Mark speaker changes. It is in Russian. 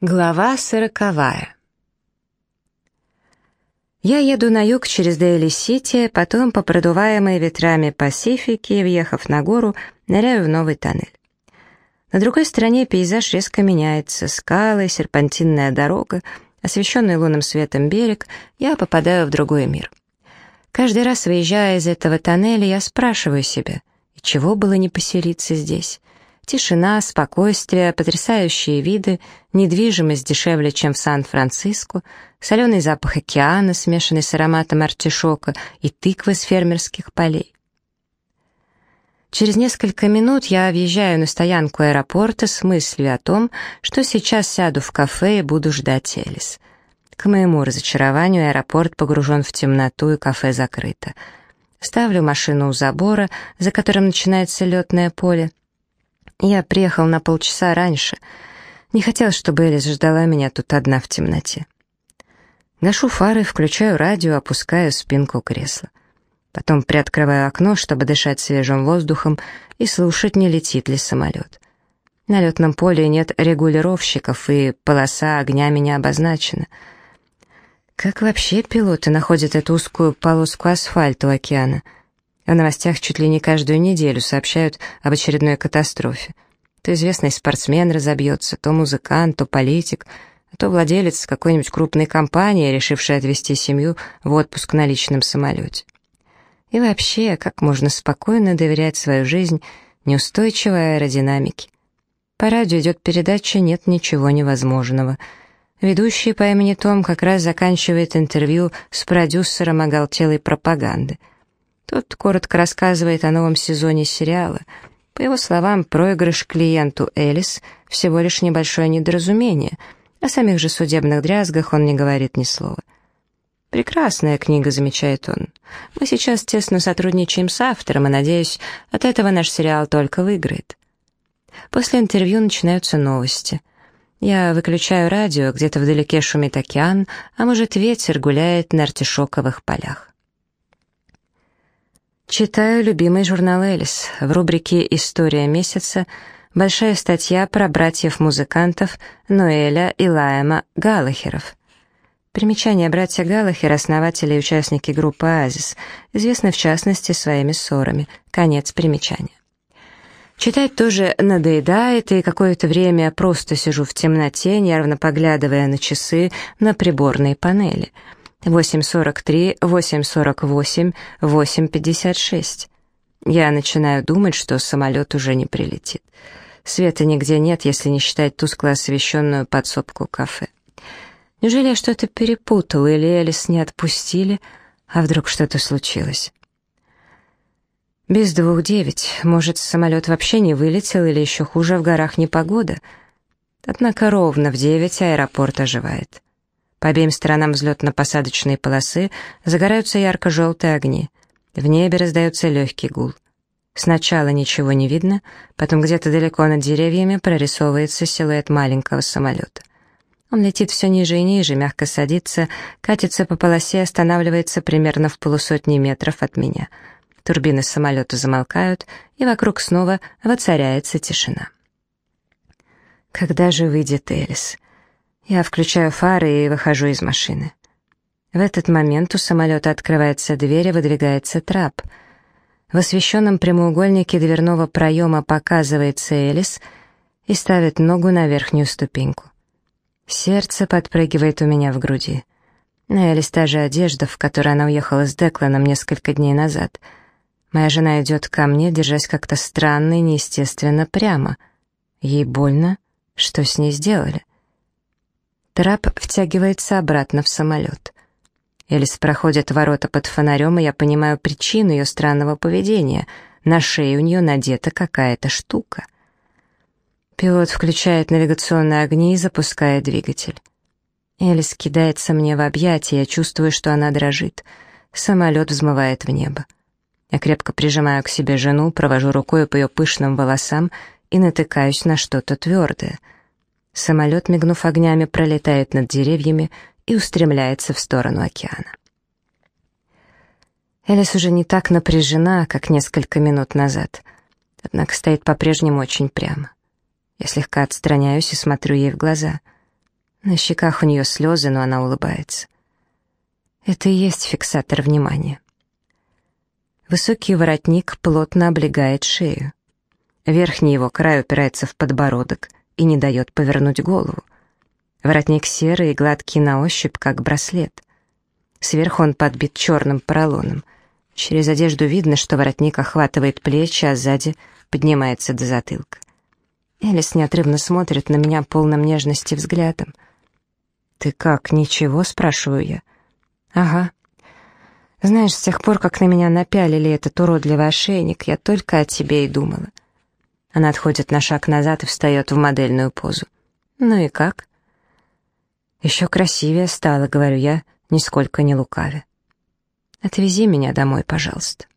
Speaker 1: Глава сороковая. Я еду на юг через Дейли-Сити, потом по продуваемой ветрами Пасифики, въехав на гору, ныряю в новый тоннель. На другой стороне пейзаж резко меняется. Скалы, серпантинная дорога, освещенный лунным светом берег, я попадаю в другой мир. Каждый раз, выезжая из этого тоннеля, я спрашиваю себя, чего было не поселиться здесь? Тишина, спокойствие, потрясающие виды, недвижимость дешевле, чем в Сан-Франциско, соленый запах океана, смешанный с ароматом артишока и тыквы с фермерских полей. Через несколько минут я въезжаю на стоянку аэропорта с мыслью о том, что сейчас сяду в кафе и буду ждать Элис. К моему разочарованию аэропорт погружен в темноту и кафе закрыто. Ставлю машину у забора, за которым начинается летное поле, я приехал на полчаса раньше. Не хотел, чтобы Элис ждала меня тут одна в темноте. Гашу фары, включаю радио, опускаю спинку кресла. Потом приоткрываю окно, чтобы дышать свежим воздухом и слушать, не летит ли самолет. На летном поле нет регулировщиков, и полоса огня меня обозначена. Как вообще пилоты находят эту узкую полоску асфальта у океана — в новостях чуть ли не каждую неделю сообщают об очередной катастрофе. То известный спортсмен разобьется, то музыкант, то политик, то владелец какой-нибудь крупной компании, решивший отвезти семью в отпуск на личном самолете. И вообще, как можно спокойно доверять свою жизнь неустойчивой аэродинамике? По радио идет передача «Нет ничего невозможного». Ведущий по имени Том как раз заканчивает интервью с продюсером оголтелой пропаганды — тот коротко рассказывает о новом сезоне сериала. По его словам, проигрыш клиенту Элис — всего лишь небольшое недоразумение. О самих же судебных дрязгах он не говорит ни слова. «Прекрасная книга», — замечает он. «Мы сейчас тесно сотрудничаем с автором, и, надеюсь, от этого наш сериал только выиграет». После интервью начинаются новости. Я выключаю радио, где-то вдалеке шумит океан, а может ветер гуляет на артишоковых полях. Читаю любимый журнал «Элис». В рубрике «История месяца» большая статья про братьев-музыкантов Ноэля и Лайема Галлахеров. Примечание братья Галлахер, основатели и участники группы «Оазис», известны в частности своими ссорами. Конец примечания. Читать тоже надоедает, и какое-то время просто сижу в темноте, нервно поглядывая на часы на приборной панели — 8.43, 8.48, 8.56. Я начинаю думать, что самолет уже не прилетит. Света нигде нет, если не считать тускло освещенную подсобку кафе. Неужели я что-то перепутал, или Элис не отпустили, а вдруг что-то случилось? Без двух девять. Может, самолет вообще не вылетел, или еще хуже, в горах непогода? Однако ровно в девять аэропорт оживает. По обеим сторонам взлетно-посадочной полосы загораются ярко-желтые огни. В небе раздается легкий гул. Сначала ничего не видно, потом где-то далеко над деревьями прорисовывается силуэт маленького самолета. Он летит все ниже и ниже, мягко садится, катится по полосе, останавливается примерно в полусотни метров от меня. Турбины самолета замолкают, и вокруг снова воцаряется тишина. Когда же выйдет Элис? Я включаю фары и выхожу из машины. В этот момент у самолета открывается дверь и выдвигается трап. В освещенном прямоугольнике дверного проема показывается Элис и ставит ногу на верхнюю ступеньку. Сердце подпрыгивает у меня в груди. На Элис та же одежда, в которой она уехала с Декланом несколько дней назад. Моя жена идет ко мне, держась как-то странно и неестественно прямо. Ей больно? Что с ней сделали? Трап втягивается обратно в самолет. Элис проходит ворота под фонарем, и я понимаю причину ее странного поведения. На шее у нее надета какая-то штука. Пилот включает навигационные огни и запускает двигатель. Элис кидается мне в объятия, я чувствую, что она дрожит. Самолет взмывает в небо. Я крепко прижимаю к себе жену, провожу рукой по ее пышным волосам и натыкаюсь на что-то твердое — Самолет, мигнув огнями, пролетает над деревьями и устремляется в сторону океана. Элис уже не так напряжена, как несколько минут назад, однако стоит по-прежнему очень прямо. Я слегка отстраняюсь и смотрю ей в глаза. На щеках у нее слезы, но она улыбается. Это и есть фиксатор внимания. Высокий воротник плотно облегает шею. Верхний его край упирается в подбородок и не дает повернуть голову. Воротник серый и гладкий на ощупь, как браслет. Сверху он подбит черным поролоном. Через одежду видно, что воротник охватывает плечи, а сзади поднимается до затылка. Элис неотрывно смотрит на меня полным нежности взглядом. «Ты как, ничего?» — спрашиваю я. «Ага. Знаешь, с тех пор, как на меня напялили этот уродливый ошейник, я только о тебе и думала». Она отходит на шаг назад и встает в модельную позу. «Ну и как?» «Еще красивее стало», — говорю я, нисколько не лукавя. «Отвези меня домой, пожалуйста».